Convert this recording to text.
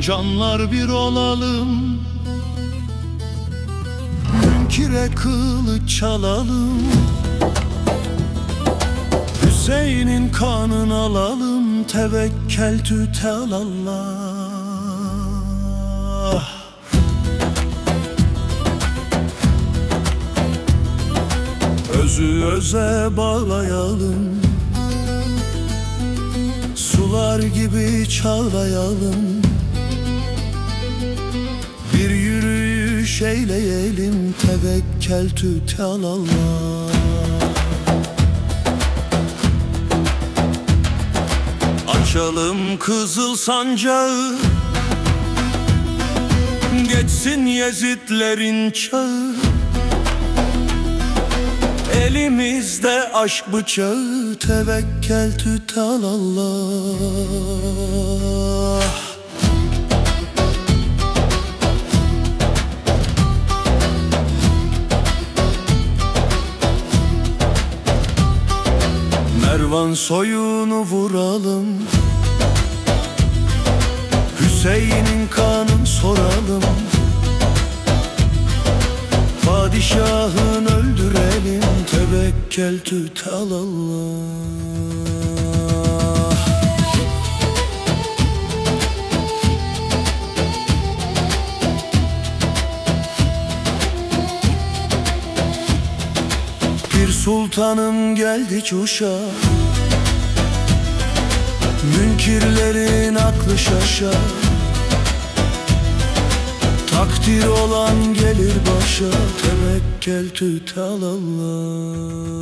Canlar bir olalım. Münkire kılıç çalalım. Hüseyin'in kanını alalım Tevekkel tütel Allah. Özü öze bağlayalım. Sular gibi çağlayalım yürüyüş eyleyelim Tevekkel tütel Allah Açalım kızıl sancağı. Geçsin Yezidlerin çağı. Elimizde aşk bıçağı. Tevekkel tütel Allah Mervan soyunu vuralım. Hüseyin'in kanın soralım. Padişahın öldürelim. Tevekkel tütel Allah Bir sultanım geldi çuşa Münkirlerin aklı şaşar Takdir olan gelir başa. Tevekkel tütel Allah